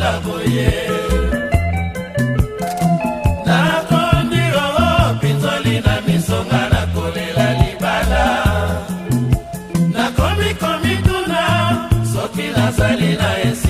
kosila boye nakondi oo pinzoli na misonga nakolela libala nakomi komituna soki nazali na esi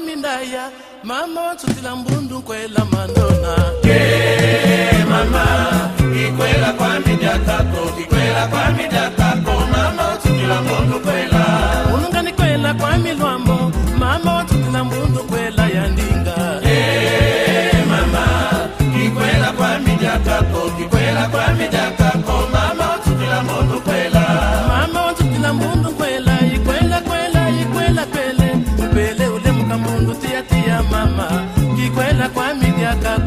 mindaya mama tutila mbundu kwela mandona yeah, mama ikwela kwa mindakako ikwela kwa mindakako mama tutila mbundu kwela unungani kwela kwa milwa kutia tia mama kikwela kwa miaka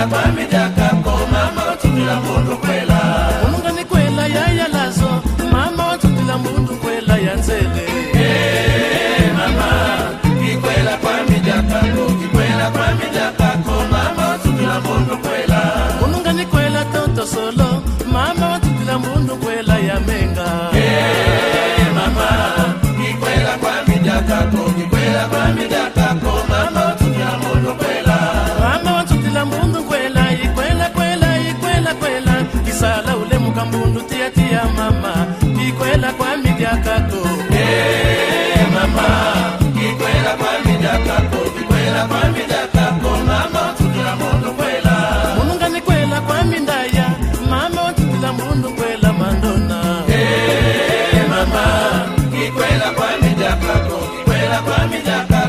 kwela kwamidaka koma maotundila mundu kwela omungani kwela yayalazo mama watundila mundu kwela ya nzele hey, mama kikwela kwamidaka ko kikwela kwamidaka ko mama watundila mundu kwela omungani kwela toto solo mama watundila mundu kwela ya menga hey, mama kikwela kwamidaka ko kikwela kwamidaka kwa mija kwako kwela kwa mija kwako